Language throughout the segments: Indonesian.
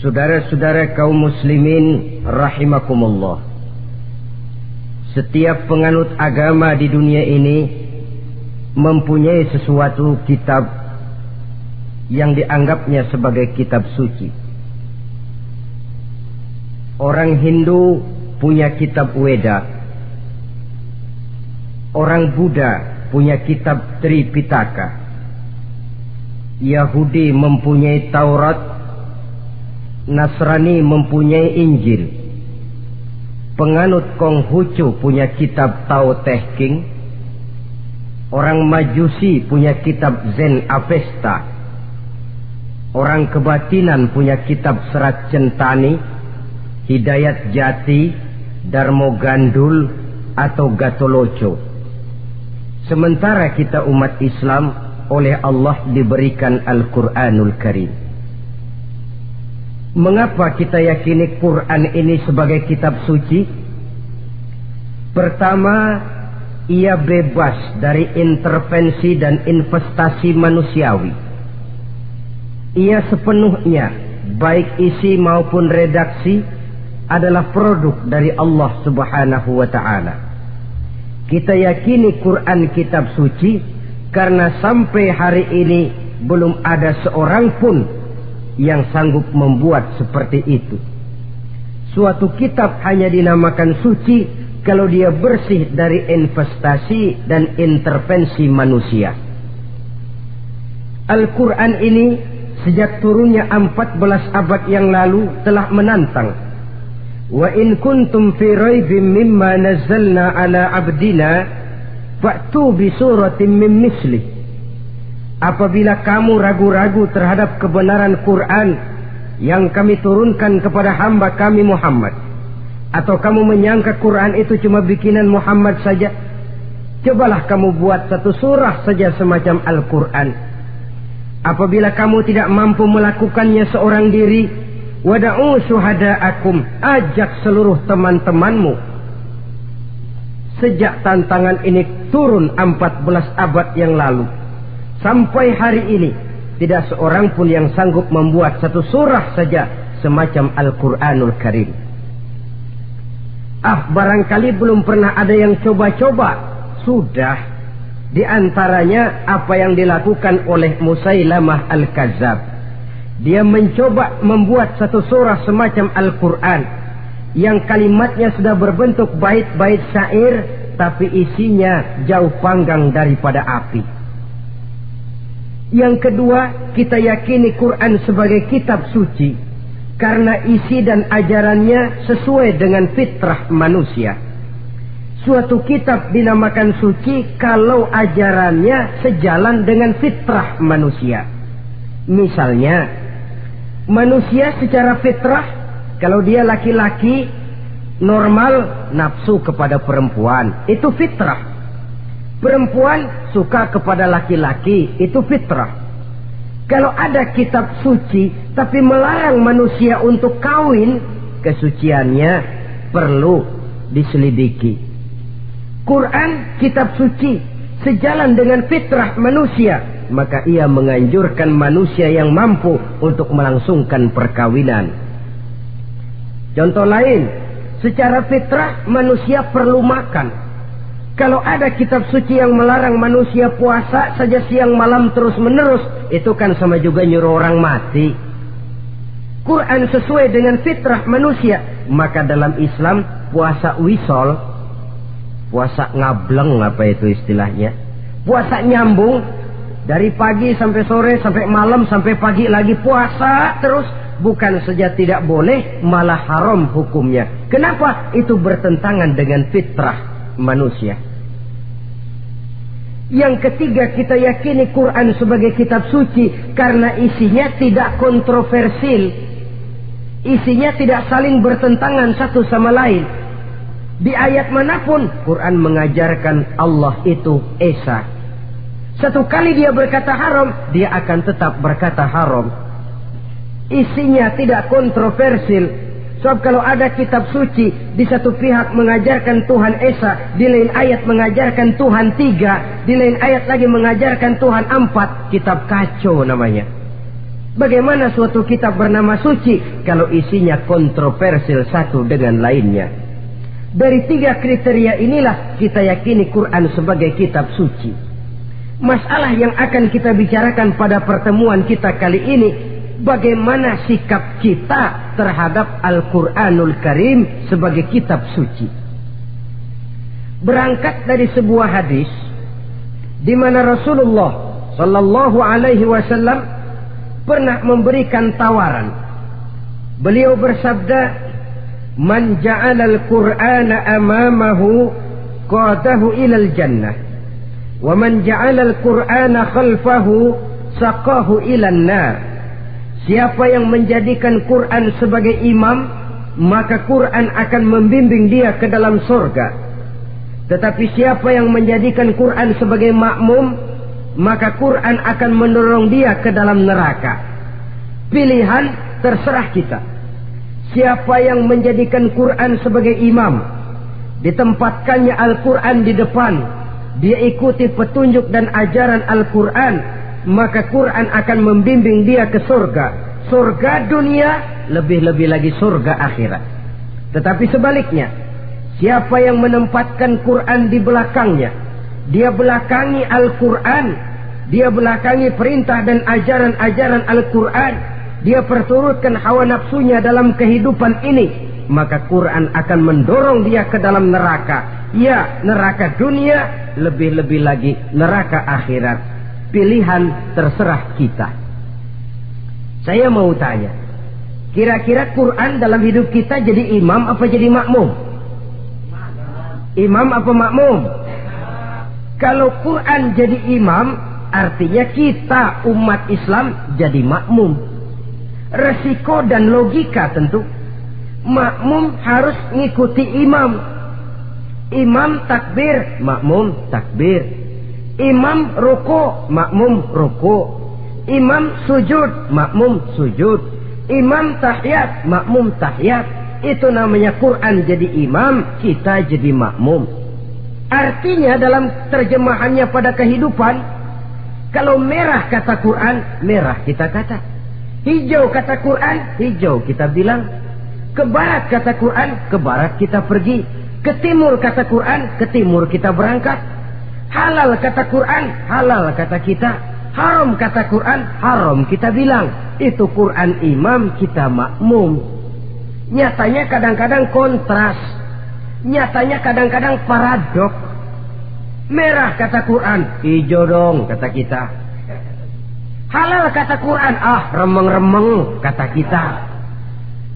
Saudara-saudara kaum muslimin rahimakumullah. Setiap penganut agama di dunia ini mempunyai sesuatu kitab yang dianggapnya sebagai kitab suci. Orang Hindu punya kitab Weda. Orang Buddha punya kitab Tripitaka. Yahudi mempunyai Taurat. Nasrani mempunyai Injil penganut Konghucu punya kitab Tao Te King, orang Majusi punya kitab Zen Avesta, orang kebatinan punya kitab Serat Centani, Hidayat Jati, Darmo Gandul, atau Gatoloco. Sementara kita umat Islam oleh Allah diberikan Al-Quranul Karim. Mengapa kita yakini Quran ini sebagai kitab suci? Pertama, ia bebas dari intervensi dan investasi manusiawi. Ia sepenuhnya, baik isi maupun redaksi, adalah produk dari Allah Subhanahu wa Ta'ala. Kita yakini Quran kitab suci karena sampai hari ini belum ada seorang pun yang sanggup membuat seperti itu. Suatu kitab hanya dinamakan suci kalau dia bersih dari investasi dan intervensi manusia. Al-Quran ini sejak turunnya 14 abad yang lalu telah menantang. Wa in kuntum fi raibim mimma nazzalna ala abdina fa'tu bi suratin min mislih Apabila kamu ragu-ragu terhadap kebenaran Quran yang kami turunkan kepada hamba kami Muhammad. Atau kamu menyangka Quran itu cuma bikinan Muhammad saja. Cobalah kamu buat satu surah saja semacam Al-Quran. Apabila kamu tidak mampu melakukannya seorang diri. Wada'u syuhada'akum. Ajak seluruh teman-temanmu. Sejak tantangan ini turun 14 abad yang lalu Sampai hari ini tidak seorang pun yang sanggup membuat satu surah saja semacam Al-Quranul Karim. Ah, barangkali belum pernah ada yang coba-coba. Sudah. Di antaranya apa yang dilakukan oleh Musailamah Al-Kazab. Dia mencoba membuat satu surah semacam Al-Quran. Yang kalimatnya sudah berbentuk bait-bait syair. Tapi isinya jauh panggang daripada api. Yang kedua, kita yakini Quran sebagai kitab suci karena isi dan ajarannya sesuai dengan fitrah manusia. Suatu kitab dinamakan suci kalau ajarannya sejalan dengan fitrah manusia. Misalnya, manusia secara fitrah kalau dia laki-laki normal nafsu kepada perempuan, itu fitrah. Perempuan suka kepada laki-laki itu fitrah. Kalau ada kitab suci tapi melarang manusia untuk kawin, kesuciannya perlu diselidiki. Quran kitab suci sejalan dengan fitrah manusia, maka ia menganjurkan manusia yang mampu untuk melangsungkan perkawinan. Contoh lain, secara fitrah manusia perlu makan. Kalau ada kitab suci yang melarang manusia puasa saja siang malam terus menerus, itu kan sama juga nyuruh orang mati. Quran sesuai dengan fitrah manusia. Maka dalam Islam puasa wisol, puasa ngableng apa itu istilahnya. Puasa nyambung dari pagi sampai sore sampai malam sampai pagi lagi puasa terus bukan saja tidak boleh malah haram hukumnya. Kenapa? Itu bertentangan dengan fitrah manusia. Yang ketiga kita yakini Quran sebagai kitab suci karena isinya tidak kontroversil. Isinya tidak saling bertentangan satu sama lain. Di ayat mana pun Quran mengajarkan Allah itu Esa. Satu kali dia berkata haram, dia akan tetap berkata haram. Isinya tidak kontroversil, Sebab kalau ada kitab suci di satu pihak mengajarkan Tuhan Esa, di lain ayat mengajarkan Tuhan tiga, di lain ayat lagi mengajarkan Tuhan empat, kitab kacau namanya. Bagaimana suatu kitab bernama suci kalau isinya kontroversial satu dengan lainnya? Dari tiga kriteria inilah kita yakini Quran sebagai kitab suci. Masalah yang akan kita bicarakan pada pertemuan kita kali ini, bagaimana sikap kita terhadap Al-Quranul Karim sebagai kitab suci. Berangkat dari sebuah hadis di mana Rasulullah Sallallahu Alaihi Wasallam pernah memberikan tawaran. Beliau bersabda, "Man ja'ala al-Qur'ana amamahu qadahu ila al-jannah, wa man ja'ala al-Qur'ana khalfahu saqahu ila an-nar." Siapa yang menjadikan Quran sebagai imam, maka Quran akan membimbing dia ke dalam surga. Tetapi siapa yang menjadikan Quran sebagai makmum, maka Quran akan mendorong dia ke dalam neraka. Pilihan terserah kita. Siapa yang menjadikan Quran sebagai imam, ditempatkannya Al-Quran di depan, dia ikuti petunjuk dan ajaran Al-Quran, maka Quran akan membimbing dia ke surga. Surga dunia, lebih-lebih lagi surga akhirat. Tetapi sebaliknya, siapa yang menempatkan Quran di belakangnya, dia belakangi Al-Quran. Dia belakangi perintah dan ajaran-ajaran Al-Quran. Dia perturutkan hawa nafsunya dalam kehidupan ini. Maka Quran akan mendorong dia ke dalam neraka. Ya, neraka dunia. Lebih-lebih lagi neraka akhirat. Pilihan terserah kita. Saya mau tanya. Kira-kira Quran dalam hidup kita jadi imam apa jadi makmum? Imam apa makmum? Kalau Quran jadi imam, artinya kita umat Islam jadi makmum. Resiko dan logika tentu. Makmum harus ngikuti imam. Imam takbir, makmum takbir. Imam ruko, makmum ruko. Imam sujud, makmum sujud. Imam tahiyat, makmum tahiyat. Itu namanya Quran jadi imam, kita jadi makmum. Artinya dalam terjemahannya pada kehidupan, kalau merah kata Quran, merah kita kata. Hijau kata Quran, hijau kita bilang. Ke barat kata Quran, ke barat kita pergi. Ke timur kata Quran, ke timur kita berangkat. Halal kata Quran, halal kata kita. Haram kata Quran, haram kita bilang. Itu Quran imam, kita makmum. Nyatanya kadang-kadang kontras Nyatanya kadang-kadang paradok. Merah kata Quran, hijau dong kata kita. Halal kata Quran, ah remeng-remeng kata kita.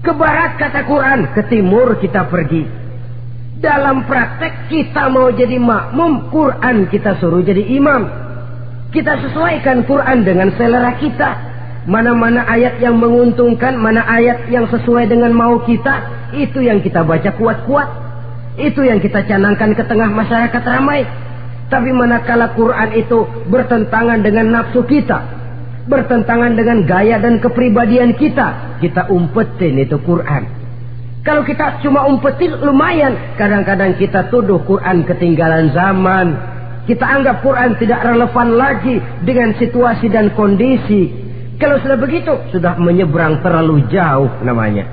Ke barat kata Quran, ke timur kita pergi. Dalam praktek kita mau jadi makmum, Quran kita suruh jadi imam. Kita sesuaikan Quran dengan selera kita. Mana-mana ayat yang menguntungkan, mana ayat yang sesuai dengan mau kita, itu yang kita baca kuat-kuat. Itu yang kita canangkan ke tengah masyarakat ramai. Tapi manakala Quran itu bertentangan dengan nafsu kita. Bertentangan dengan gaya dan kepribadian kita. Kita umpetin itu Quran. Kalau kita cuma umpetin lumayan. Kadang-kadang kita tuduh Quran ketinggalan zaman. Kita anggap Quran tidak relevan lagi dengan situasi dan kondisi. Kalau sudah begitu, sudah menyeberang terlalu jauh namanya.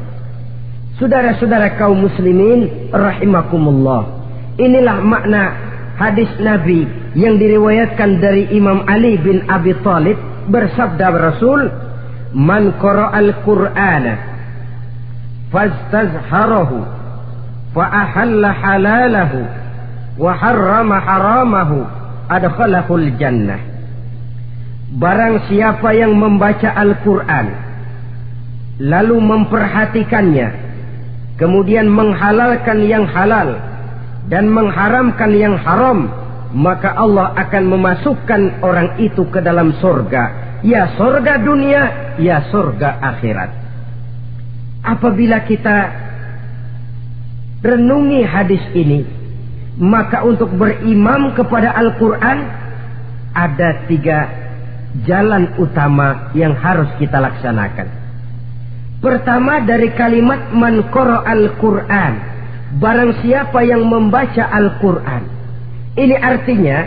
Saudara-saudara kaum muslimin rahimakumullah. Inilah makna hadis Nabi yang diriwayatkan dari Imam Ali bin Abi Thalib bersabda Rasul, "Man qara'al Qur'ana ahalla halalahu wa harrama haramahu adkhalahul jannah." Barang siapa yang membaca Al-Quran lalu memperhatikannya kemudian menghalalkan yang halal dan mengharamkan yang haram, maka Allah akan memasukkan orang itu ke dalam surga. Ya surga dunia, ya surga akhirat. Apabila kita renungi hadis ini, maka untuk berimam kepada Al-Quran ada tiga jalan utama yang harus kita laksanakan. Pertama dari kalimat man al-Quran. Barang siapa yang membaca Al-Quran. Ini artinya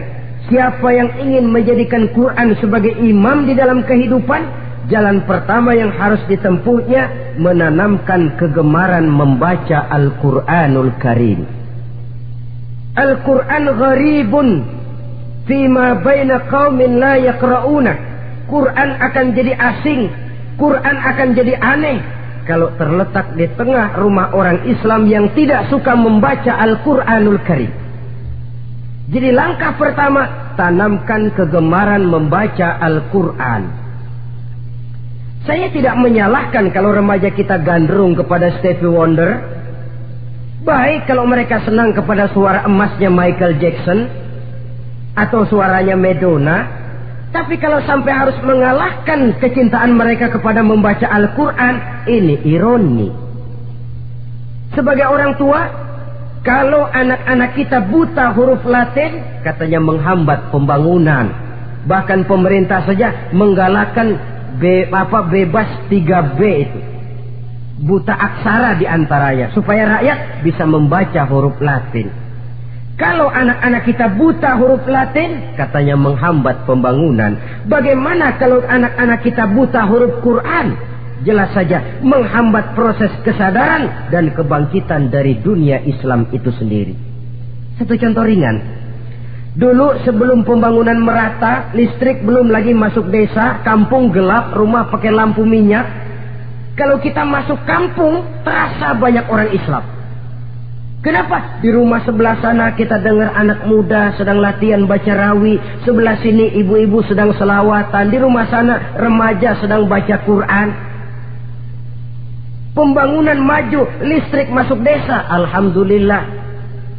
siapa yang ingin menjadikan Quran sebagai imam di dalam kehidupan, jalan pertama yang harus ditempuhnya menanamkan kegemaran membaca Al-Quranul Karim. Al-Quran gharibun fima baina qaumin la yaqra'una. Quran akan jadi asing, Quran akan jadi aneh kalau terletak di tengah rumah orang Islam yang tidak suka membaca Al-Quranul Karim. Jadi langkah pertama, tanamkan kegemaran membaca Al-Quran. Saya tidak menyalahkan kalau remaja kita gandrung kepada Stevie Wonder. Baik kalau mereka senang kepada suara emasnya Michael Jackson atau suaranya Madonna. Tapi kalau sampai harus mengalahkan kecintaan mereka kepada membaca Al-Quran, ini ironi. Sebagai orang tua, kalau anak-anak kita buta huruf Latin, katanya menghambat pembangunan. Bahkan pemerintah saja menggalakkan be, apa bebas 3B itu. Buta aksara di antaranya supaya rakyat bisa membaca huruf Latin. Kalau anak-anak kita buta huruf Latin, katanya menghambat pembangunan. Bagaimana kalau anak-anak kita buta huruf Quran? Jelas saja menghambat proses kesadaran dan kebangkitan dari dunia Islam itu sendiri. Satu contoh ringan, Dulu sebelum pembangunan merata, listrik belum lagi masuk desa, kampung gelap, rumah pakai lampu minyak. Kalau kita masuk kampung, terasa banyak orang Islam. Kenapa? Di rumah sebelah sana kita dengar anak muda sedang latihan baca rawi. Sebelah sini ibu-ibu sedang selawatan. Di rumah sana remaja sedang baca Quran. Pembangunan maju, listrik masuk desa. Alhamdulillah.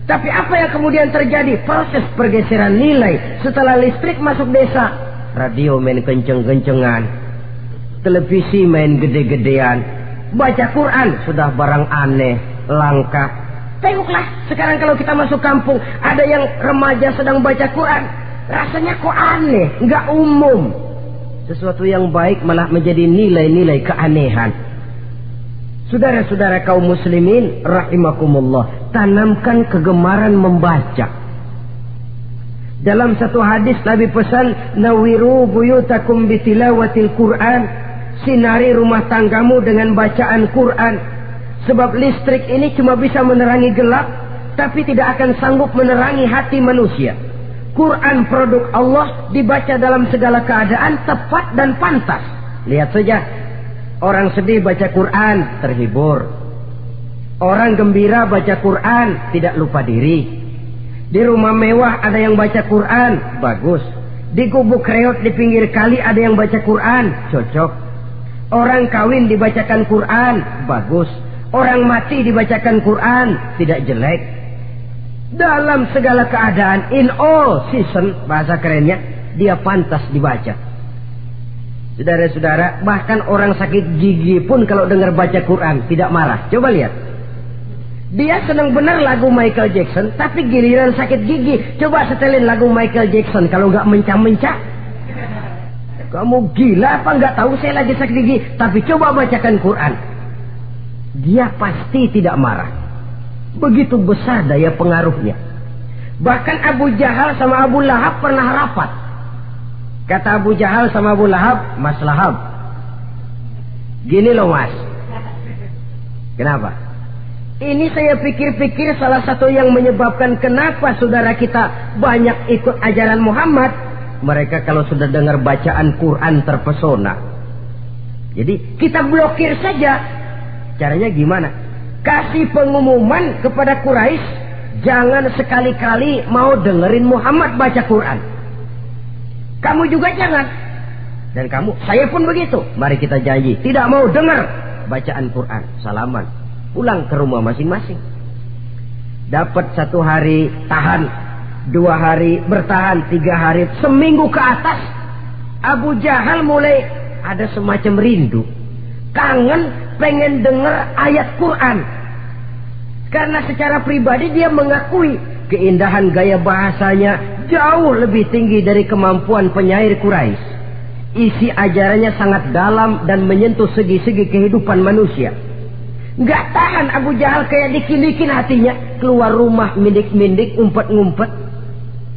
Tapi apa yang kemudian terjadi? Proses pergeseran nilai setelah listrik masuk desa. Radio main kenceng-kencengan. Televisi main gede-gedean. Baca Quran sudah barang aneh, langka. Tengoklah, sekarang kalau kita masuk kampung, ada yang remaja sedang baca Quran. Rasanya kok aneh, nggak umum. Sesuatu yang baik malah menjadi nilai-nilai keanehan. Saudara-saudara kaum muslimin rahimakumullah, tanamkan kegemaran membaca. Dalam satu hadis Nabi pesan, "Nawiru buyutakum bitilawatil Quran." Sinari rumah tanggamu dengan bacaan Quran. Sebab listrik ini cuma bisa menerangi gelap, tapi tidak akan sanggup menerangi hati manusia. Quran produk Allah dibaca dalam segala keadaan tepat dan pantas. Lihat saja Orang sedih baca Quran, terhibur. Orang gembira baca Quran, tidak lupa diri. Di rumah mewah ada yang baca Quran, bagus. Di gubuk reot di pinggir kali ada yang baca Quran, cocok. Orang kawin dibacakan Quran, bagus. Orang mati dibacakan Quran, tidak jelek. Dalam segala keadaan, in all season, bahasa kerennya, dia pantas dibaca. Saudara-saudara, bahkan orang sakit gigi pun kalau dengar baca Quran tidak marah. Coba lihat. Dia senang benar lagu Michael Jackson, tapi giliran sakit gigi, coba setelin lagu Michael Jackson kalau nggak mencah-mencah. Kamu gila apa nggak tahu saya lagi sakit gigi, tapi coba bacakan Quran. Dia pasti tidak marah. Begitu besar daya pengaruhnya. Bahkan Abu Jahal sama Abu Lahab pernah rapat. Kata Abu Jahal sama Abu Lahab, Mas Lahab. Gini loh mas. Kenapa? Ini saya pikir-pikir salah satu yang menyebabkan kenapa saudara kita banyak ikut ajaran Muhammad. Mereka kalau sudah dengar bacaan Quran terpesona. Jadi kita blokir saja. Caranya gimana? Kasih pengumuman kepada Quraisy, jangan sekali-kali mau dengerin Muhammad baca Quran. Kamu juga jangan. Dan kamu, saya pun begitu. Mari kita janji, tidak mau dengar bacaan Quran. Salaman. Pulang ke rumah masing-masing. Dapat satu hari tahan, dua hari bertahan, tiga hari, seminggu ke atas. Abu Jahal mulai ada semacam rindu. Kangen pengen dengar ayat Quran. Karena secara pribadi dia mengakui keindahan gaya bahasanya, jauh lebih tinggi dari kemampuan penyair Quraisy. Isi ajarannya sangat dalam dan menyentuh segi-segi kehidupan manusia. Gak tahan Abu Jahal kayak dikilikin hatinya. Keluar rumah mindik-mindik, umpet-ngumpet.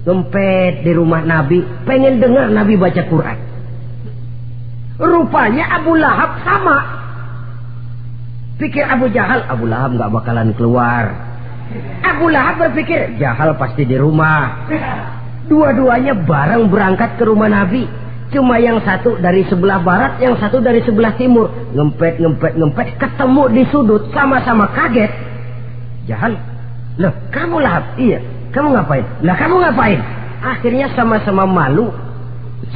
Ngempet di rumah Nabi. Pengen dengar Nabi baca Quran. Rupanya Abu Lahab sama. Pikir Abu Jahal, Abu Lahab nggak bakalan keluar. Abu Lahab berpikir, Jahal pasti di rumah. Dua-duanya bareng berangkat ke rumah Nabi. Cuma yang satu dari sebelah barat, yang satu dari sebelah timur. Ngempet, ngempet, ngempet, ketemu di sudut, sama-sama kaget. Jahal, loh kamu Lahab? Iya, kamu ngapain? Lah kamu ngapain? Akhirnya sama-sama malu,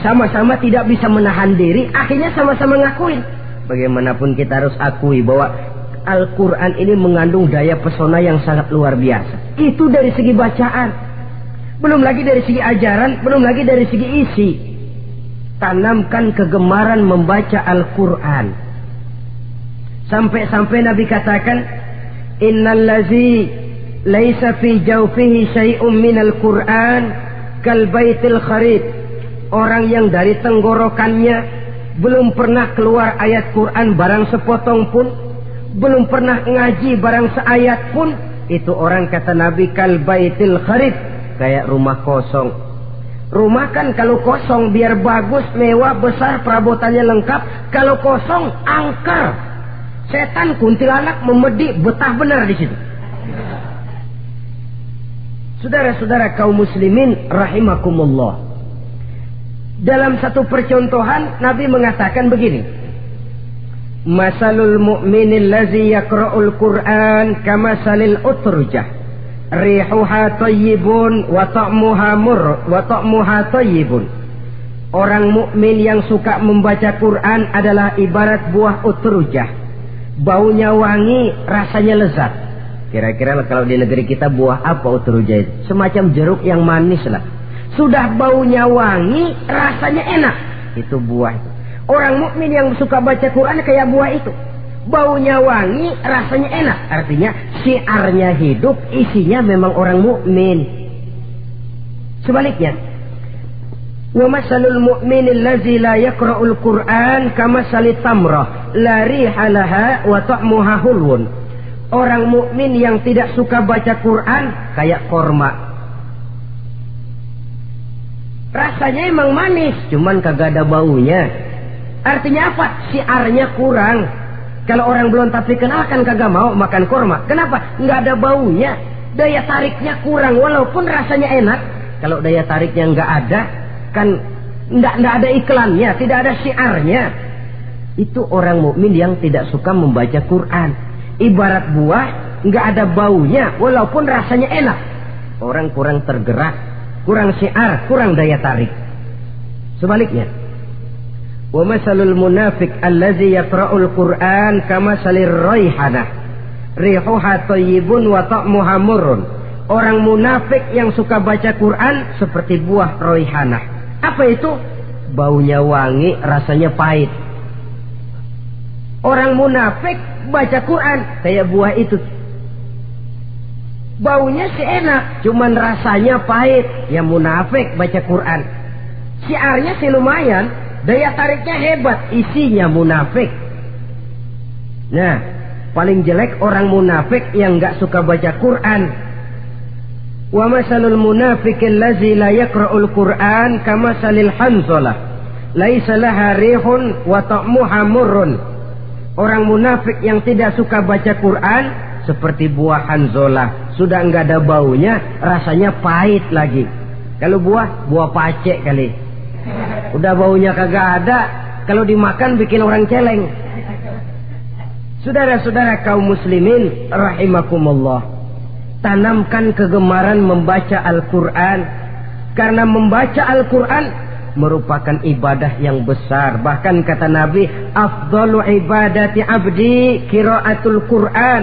sama-sama tidak bisa menahan diri, akhirnya sama-sama ngakuin. Bagaimanapun kita harus akui bahwa Al-Quran ini mengandung daya pesona yang sangat luar biasa. Itu dari segi bacaan. Belum lagi dari segi ajaran, belum lagi dari segi isi. Tanamkan kegemaran membaca Al-Quran. Sampai-sampai Nabi katakan, Innallazi laisa fi jawfihi syai'um minal Quran kal baitil kharib orang yang dari tenggorokannya belum pernah keluar ayat Quran barang sepotong pun, belum pernah ngaji barang seayat pun, itu orang kata Nabi kal baitil kharib, kayak rumah kosong. Rumah kan kalau kosong biar bagus, mewah, besar, perabotannya lengkap. Kalau kosong, angker. Setan kuntilanak memedi betah benar di situ. Saudara-saudara kaum muslimin rahimakumullah. Dalam satu percontohan Nabi mengatakan begini. Masalul mu'minil lazi yakra'ul Qur'an kama salil utrujah. Rihuha tayyibun wa ta'muha mur wa ta'muha tayyibun. Orang mukmin yang suka membaca Quran adalah ibarat buah utrujah. Baunya wangi, rasanya lezat. Kira-kira kalau di negeri kita buah apa utrujah itu? Semacam jeruk yang manis lah sudah baunya wangi, rasanya enak. Itu buah itu. Orang mukmin yang suka baca Quran kayak buah itu. Baunya wangi, rasanya enak. Artinya siarnya hidup, isinya memang orang mukmin. Sebaliknya, wa masalul mu'min allazi la yaqra'ul Qur'an kama tamrah la rihalaha wa ta'muha hulwun. Orang mukmin yang tidak suka baca Quran kayak korma Rasanya emang manis, cuman kagak ada baunya. Artinya apa? Siarnya kurang. Kalau orang belum tapi kenal kan kagak mau makan korma. Kenapa? Nggak ada baunya. Daya tariknya kurang walaupun rasanya enak. Kalau daya tariknya nggak ada, kan nggak nggak ada iklannya, tidak ada siarnya. Itu orang mukmin yang tidak suka membaca Quran. Ibarat buah nggak ada baunya walaupun rasanya enak. Orang kurang tergerak kurang syiar, kurang daya tarik. Sebaliknya, allazi yaqra'ul Qur'an kama salir raihanah. Rihuha thayyibun wa ta'muha murrun. Orang munafik yang suka baca Quran seperti buah raihanah. Apa itu? Baunya wangi, rasanya pahit. Orang munafik baca Quran kayak buah itu Baunya sih enak, cuman rasanya pahit. Ya munafik baca Quran. Siarnya sih lumayan, daya tariknya hebat, isinya munafik. Nah, paling jelek orang munafik yang nggak suka baca Quran. Wa masalul munafiq allazi la yaqra'ul Quran kama salil hanzalah. Laisa laha rihun wa ta'muha. Orang munafik yang tidak suka baca Quran seperti buah hanzola. Sudah enggak ada baunya, rasanya pahit lagi. Kalau buah, buah pacek kali. Udah baunya kagak ada, kalau dimakan bikin orang celeng. Saudara-saudara kaum muslimin rahimakumullah. Tanamkan kegemaran membaca Al-Quran. Karena membaca Al-Quran merupakan ibadah yang besar. Bahkan kata Nabi, afdalu ibadati abdi kiraatul Quran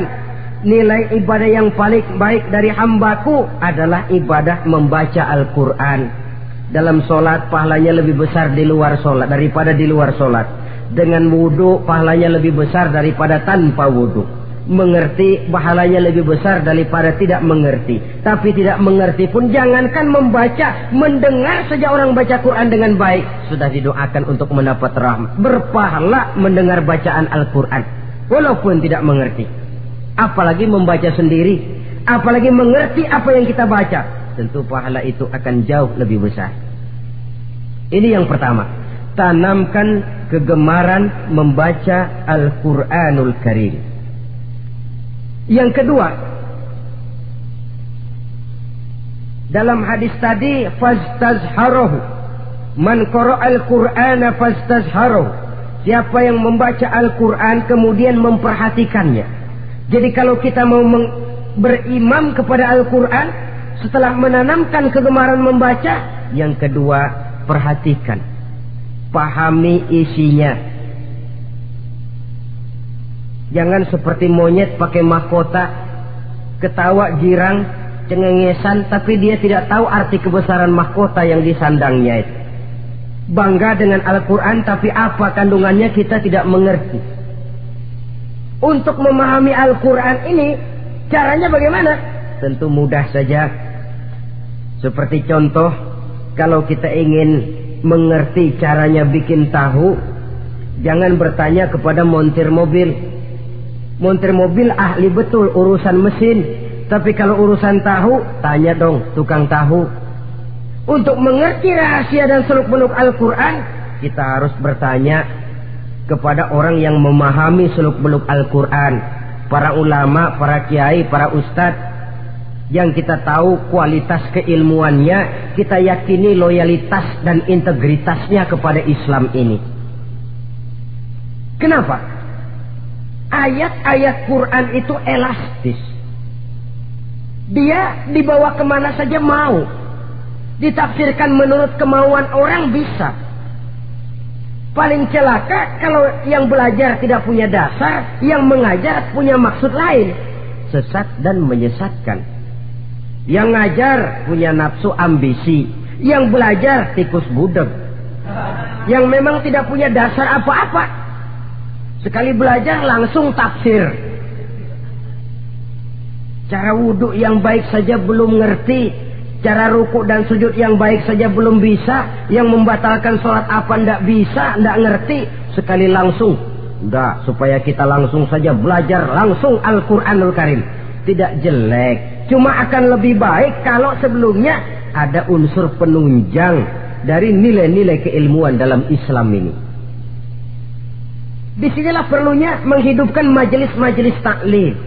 nilai ibadah yang paling baik dari hambaku adalah ibadah membaca Al-Quran. Dalam solat pahalanya lebih besar di luar solat daripada di luar solat. Dengan wudhu pahalanya lebih besar daripada tanpa wudhu. Mengerti pahalanya lebih besar daripada tidak mengerti. Tapi tidak mengerti pun jangankan membaca, mendengar saja orang baca Quran dengan baik. Sudah didoakan untuk mendapat rahmat. Berpahala mendengar bacaan Al-Quran. Walaupun tidak mengerti apalagi membaca sendiri, apalagi mengerti apa yang kita baca, tentu pahala itu akan jauh lebih besar. Ini yang pertama. tanamkan kegemaran membaca Al-Quranul Karim. Yang kedua, dalam hadis tadi fastazharohu man al-Qur'ana fastazharohu Siapa yang membaca Al-Quran kemudian memperhatikannya. Jadi kalau kita mau berimam kepada Al-Quran, setelah menanamkan kegemaran membaca, yang kedua perhatikan. Pahami isinya. Jangan seperti monyet pakai mahkota, ketawa girang, cengengesan, tapi dia tidak tahu arti kebesaran mahkota yang disandangnya itu bangga dengan Al-Quran tapi apa kandungannya kita tidak mengerti. Untuk memahami Al-Quran ini caranya bagaimana? Tentu mudah saja. Seperti contoh kalau kita ingin mengerti caranya bikin tahu jangan bertanya kepada montir mobil. Montir mobil ahli betul urusan mesin. Tapi kalau urusan tahu, tanya dong tukang tahu untuk mengerti rahasia dan seluk-beluk Al-Quran, kita harus bertanya kepada orang yang memahami seluk-beluk Al-Quran. Para ulama, para kiai, para ustadz. Yang kita tahu kualitas keilmuannya, kita yakini loyalitas dan integritasnya kepada Islam ini. Kenapa? Ayat-ayat Quran itu elastis. Dia dibawa ke mana saja mau ditafsirkan menurut kemauan orang bisa. Paling celaka kalau yang belajar tidak punya dasar, yang mengajar punya maksud lain. Sesat dan menyesatkan. Yang ngajar punya nafsu ambisi, yang belajar tikus budeg. Yang memang tidak punya dasar apa-apa. Sekali belajar langsung tafsir. Cara wudhu yang baik saja belum ngerti, Cara ruku dan sujud yang baik saja belum bisa. Yang membatalkan sholat apa ndak bisa, ndak ngerti. Sekali langsung. Udah, supaya kita langsung saja belajar langsung Al-Quranul Karim. Tidak jelek. Cuma akan lebih baik kalau sebelumnya ada unsur penunjang dari nilai-nilai keilmuan dalam Islam ini. Di sinilah perlunya menghidupkan majelis-majelis taklim.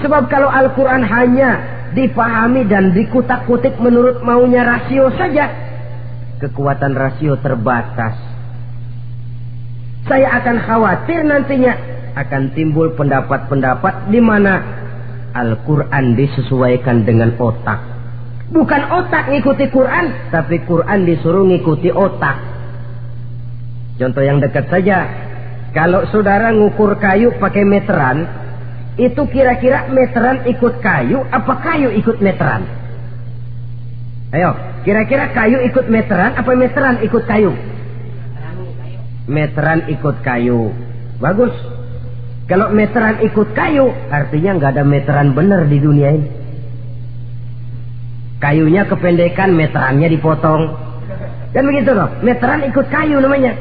Sebab kalau Al-Quran hanya dipahami dan dikutak-kutik menurut maunya rasio saja. Kekuatan rasio terbatas. Saya akan khawatir nantinya akan timbul pendapat-pendapat di mana Al-Quran disesuaikan dengan otak. Bukan otak ngikuti Quran, tapi Quran disuruh ngikuti otak. Contoh yang dekat saja, kalau saudara ngukur kayu pakai meteran, itu kira-kira meteran ikut kayu apa kayu ikut meteran? Ayo, kira-kira kayu ikut meteran apa meteran ikut kayu? Meteran ikut kayu. Bagus. Kalau meteran ikut kayu, artinya nggak ada meteran benar di dunia ini. Kayunya kependekan, meterannya dipotong. Dan begitu loh, meteran ikut kayu namanya.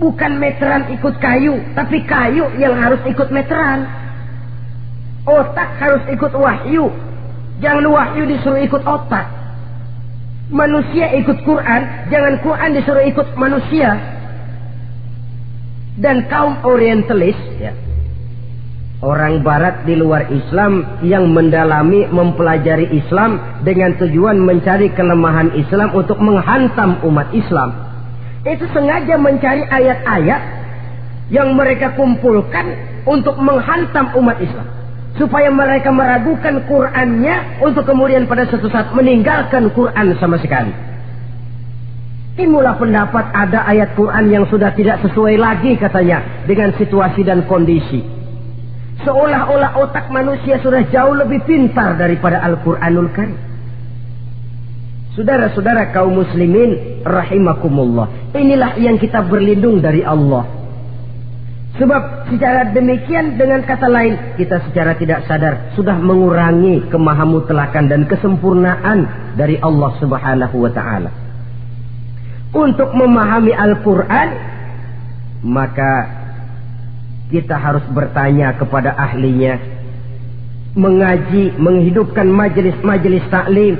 Bukan meteran ikut kayu, tapi kayu yang harus ikut meteran. Otak harus ikut wahyu. Jangan wahyu disuruh ikut otak. Manusia ikut Quran, jangan Quran disuruh ikut manusia. Dan kaum orientalis, ya, orang barat di luar Islam yang mendalami mempelajari Islam dengan tujuan mencari kelemahan Islam untuk menghantam umat Islam. Itu sengaja mencari ayat-ayat yang mereka kumpulkan untuk menghantam umat Islam supaya mereka meragukan Qurannya untuk kemudian pada suatu saat meninggalkan Quran sama sekali. Timbullah pendapat ada ayat Quran yang sudah tidak sesuai lagi katanya dengan situasi dan kondisi. Seolah-olah otak manusia sudah jauh lebih pintar daripada Al-Quranul Karim. Saudara-saudara kaum muslimin rahimakumullah. Inilah yang kita berlindung dari Allah. Sebab secara demikian dengan kata lain kita secara tidak sadar sudah mengurangi kemahamutlakan dan kesempurnaan dari Allah Subhanahu wa taala. Untuk memahami Al-Qur'an maka kita harus bertanya kepada ahlinya, mengaji, menghidupkan majelis-majelis taklim.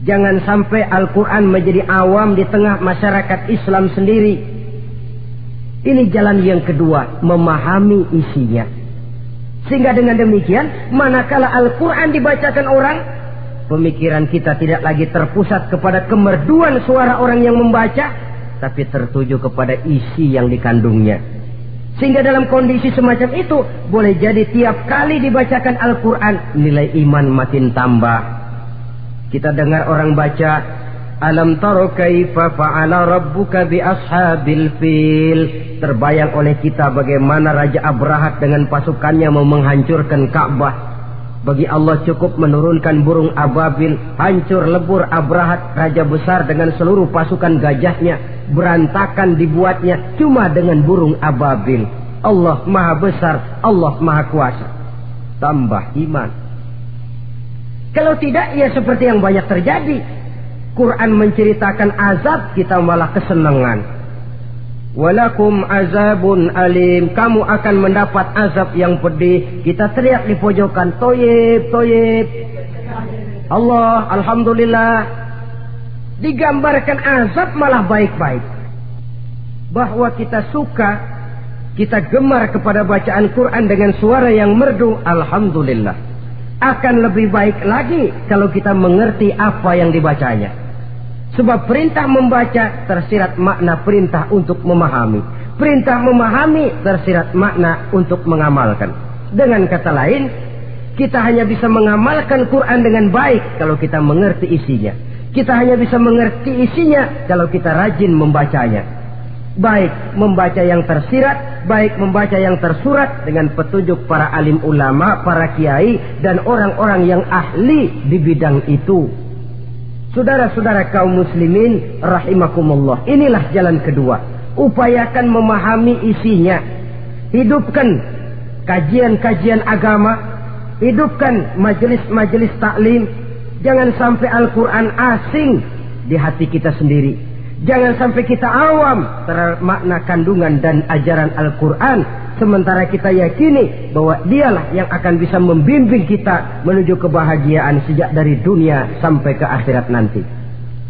Jangan sampai Al-Quran menjadi awam di tengah masyarakat Islam sendiri. Ini jalan yang kedua, memahami isinya. Sehingga dengan demikian, manakala Al-Quran dibacakan orang, pemikiran kita tidak lagi terpusat kepada kemerduan suara orang yang membaca, tapi tertuju kepada isi yang dikandungnya. Sehingga dalam kondisi semacam itu, boleh jadi tiap kali dibacakan Al-Quran, nilai iman makin tambah kita dengar orang baca Alam taro kaifa fa'ala rabbuka bi ashabil fil. Terbayang oleh kita bagaimana Raja Abrahat dengan pasukannya mau menghancurkan Ka'bah. Bagi Allah cukup menurunkan burung ababil, hancur lebur Abrahat raja besar dengan seluruh pasukan gajahnya, berantakan dibuatnya cuma dengan burung ababil. Allah Maha Besar, Allah Maha Kuasa. Tambah iman. Kalau tidak, ya seperti yang banyak terjadi. Quran menceritakan azab, kita malah kesenangan. Walakum azabun alim. Kamu akan mendapat azab yang pedih. Kita teriak di pojokan. Toyib, toyib. Allah, Alhamdulillah. Digambarkan azab malah baik-baik. Bahwa kita suka, kita gemar kepada bacaan Quran dengan suara yang merdu. Alhamdulillah akan lebih baik lagi kalau kita mengerti apa yang dibacanya. Sebab perintah membaca tersirat makna perintah untuk memahami. Perintah memahami tersirat makna untuk mengamalkan. Dengan kata lain, kita hanya bisa mengamalkan Quran dengan baik kalau kita mengerti isinya. Kita hanya bisa mengerti isinya kalau kita rajin membacanya baik membaca yang tersirat, baik membaca yang tersurat dengan petunjuk para alim ulama, para kiai, dan orang-orang yang ahli di bidang itu. Saudara-saudara kaum muslimin rahimakumullah. Inilah jalan kedua. Upayakan memahami isinya. Hidupkan kajian-kajian agama. Hidupkan majelis-majelis taklim. Jangan sampai Al-Quran asing di hati kita sendiri Jangan sampai kita awam terhadap makna kandungan dan ajaran Al-Quran. Sementara kita yakini bahwa dialah yang akan bisa membimbing kita menuju kebahagiaan sejak dari dunia sampai ke akhirat nanti.